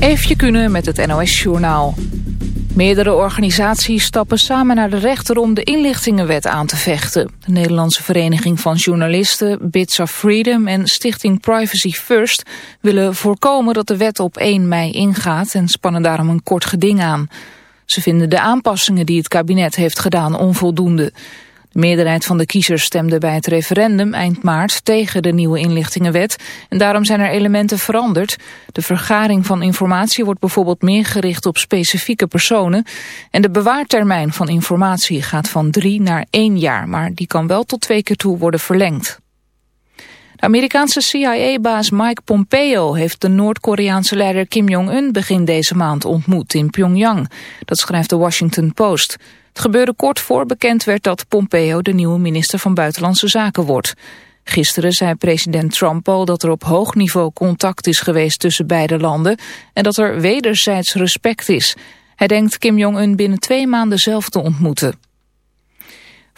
Eefje kunnen met het NOS-journaal. Meerdere organisaties stappen samen naar de rechter om de inlichtingenwet aan te vechten. De Nederlandse Vereniging van Journalisten, Bits of Freedom en Stichting Privacy First willen voorkomen dat de wet op 1 mei ingaat en spannen daarom een kort geding aan. Ze vinden de aanpassingen die het kabinet heeft gedaan onvoldoende. De meerderheid van de kiezers stemde bij het referendum eind maart tegen de nieuwe inlichtingenwet en daarom zijn er elementen veranderd. De vergaring van informatie wordt bijvoorbeeld meer gericht op specifieke personen en de bewaartermijn van informatie gaat van drie naar één jaar, maar die kan wel tot twee keer toe worden verlengd. Amerikaanse CIA-baas Mike Pompeo heeft de Noord-Koreaanse leider Kim Jong-un begin deze maand ontmoet in Pyongyang. Dat schrijft de Washington Post. Het gebeurde kort voor bekend werd dat Pompeo de nieuwe minister van Buitenlandse Zaken wordt. Gisteren zei president Trump al dat er op hoog niveau contact is geweest tussen beide landen en dat er wederzijds respect is. Hij denkt Kim Jong-un binnen twee maanden zelf te ontmoeten.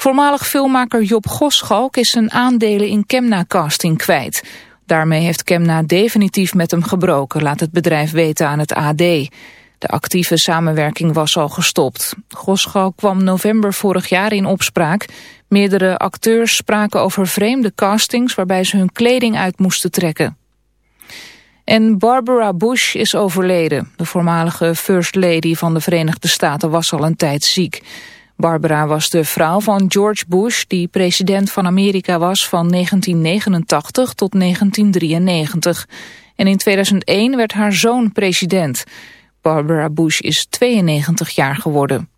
Voormalig filmmaker Job Goschalk is zijn aandelen in Kemna Casting kwijt. Daarmee heeft Kemna definitief met hem gebroken, laat het bedrijf weten aan het AD. De actieve samenwerking was al gestopt. Goschalk kwam november vorig jaar in opspraak. Meerdere acteurs spraken over vreemde castings waarbij ze hun kleding uit moesten trekken. En Barbara Bush is overleden. De voormalige First Lady van de Verenigde Staten was al een tijd ziek. Barbara was de vrouw van George Bush, die president van Amerika was van 1989 tot 1993. En in 2001 werd haar zoon president. Barbara Bush is 92 jaar geworden.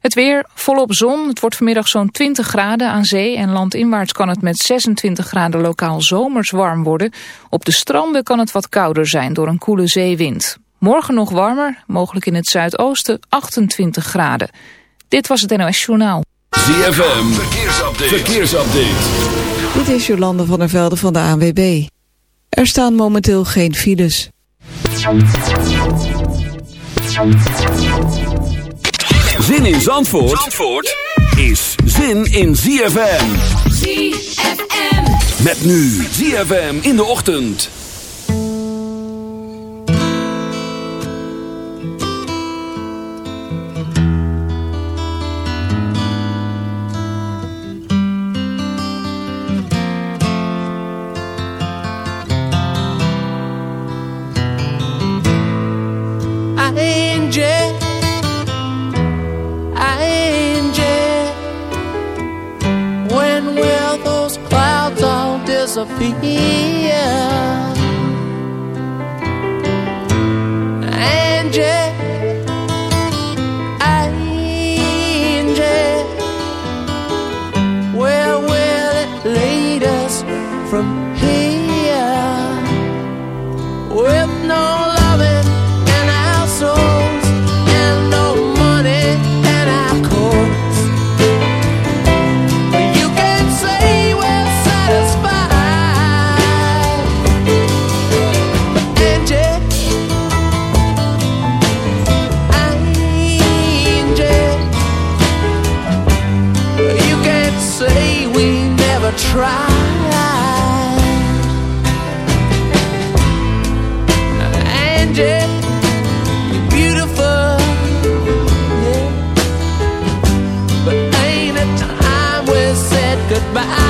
Het weer volop zon. Het wordt vanmiddag zo'n 20 graden aan zee en landinwaarts kan het met 26 graden lokaal zomers warm worden. Op de stranden kan het wat kouder zijn door een koele zeewind. Morgen nog warmer, mogelijk in het zuidoosten 28 graden. Dit was het NOS Journaal. ZFM, verkeersupdate. verkeersupdate. Dit is Jolande van der Velde van de ANWB. Er staan momenteel geen files. Zin in Zandvoort, Zandvoort is zin in ZFM. ZFM. Met nu ZFM in de ochtend. Sophia. You're beautiful, yeah. But ain't it time we said goodbye?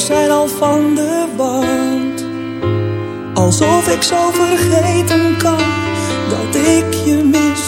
zijn al van de wand. Alsof ik zo vergeten kan dat ik je mis.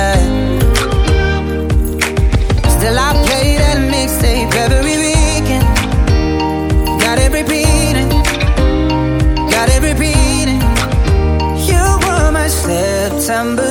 September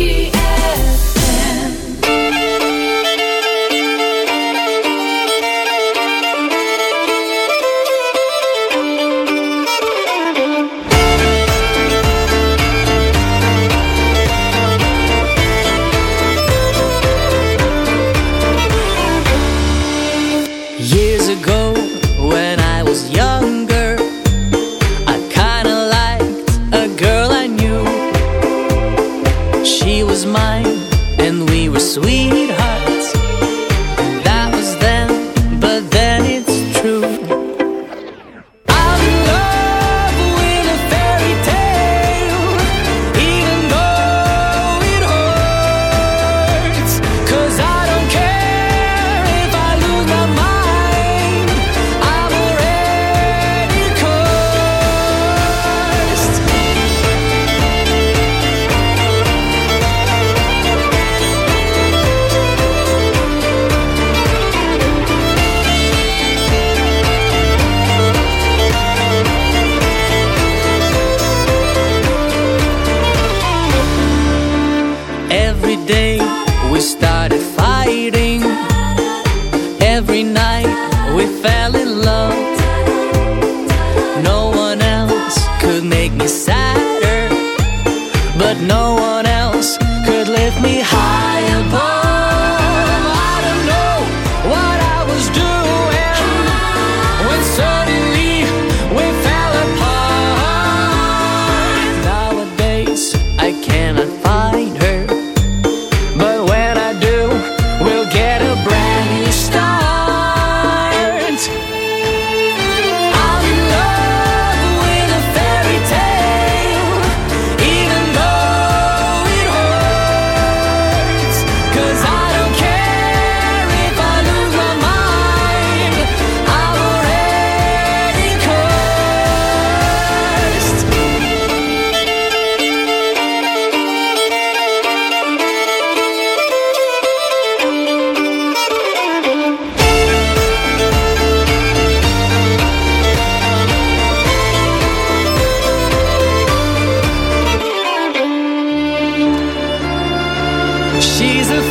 She's a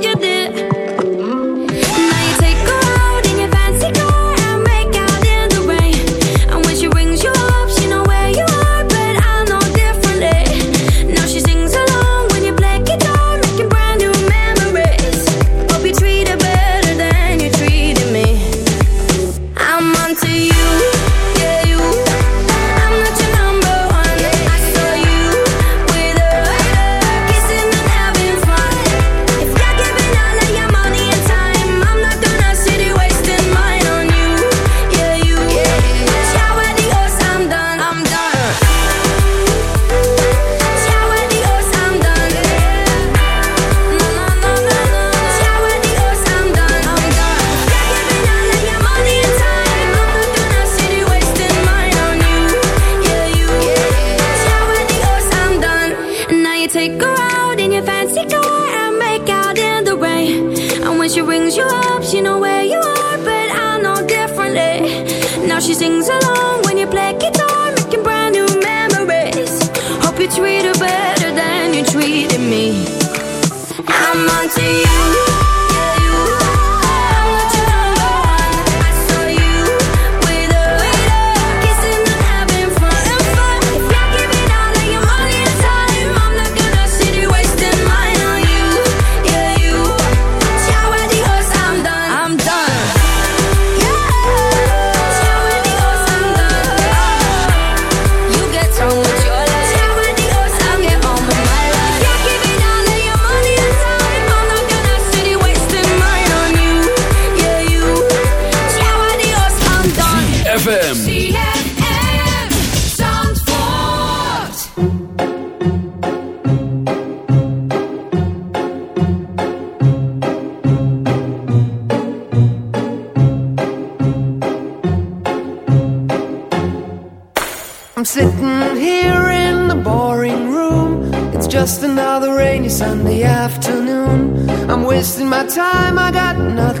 I'm sitting here in the boring room. It's just another rainy Sunday afternoon. I'm wasting my time, I got nothing.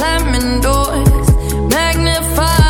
slamming doors, magnified.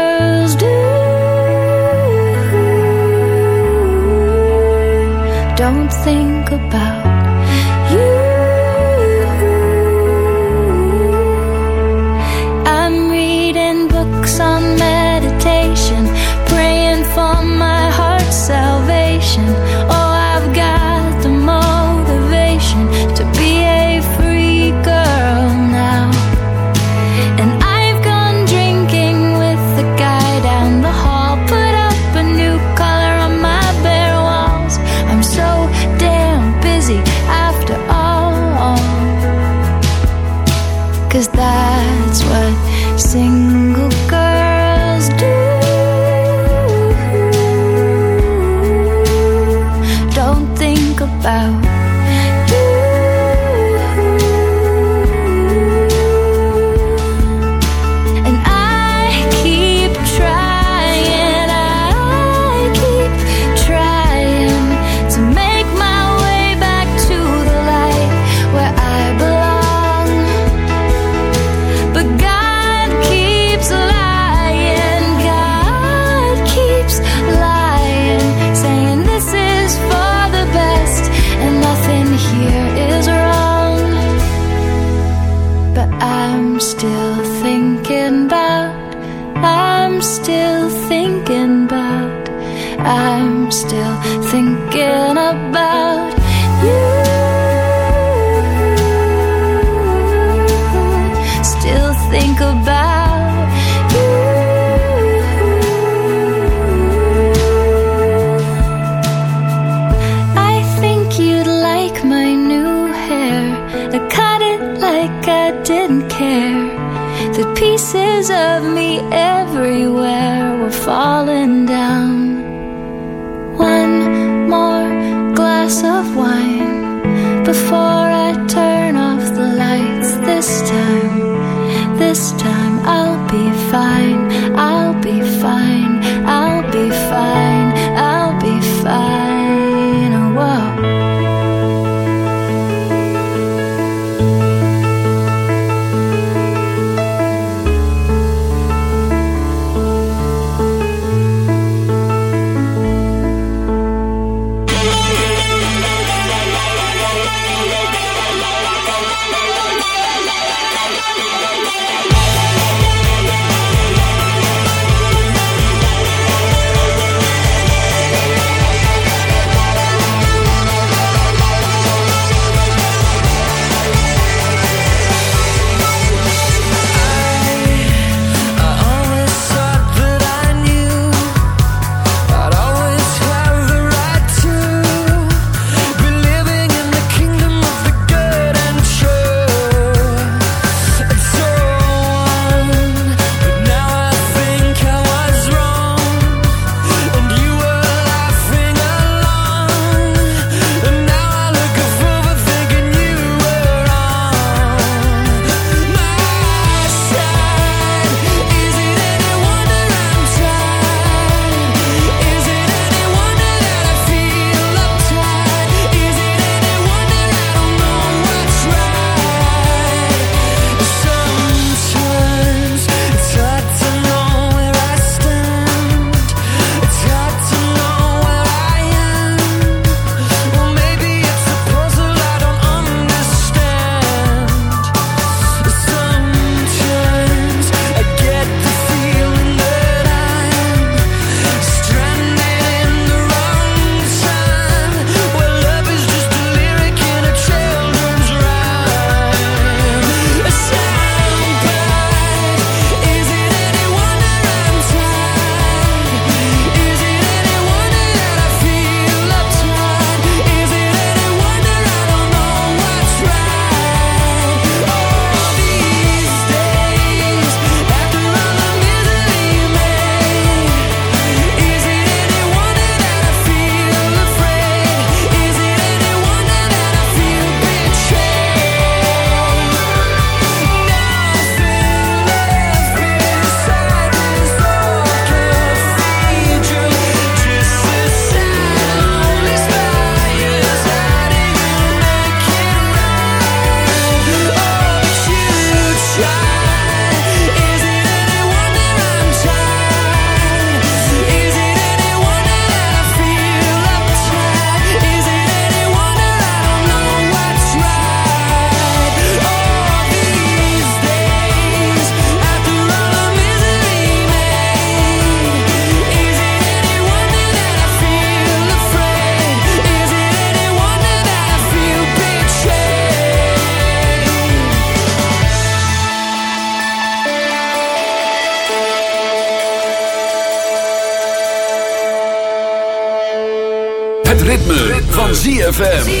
ZFM.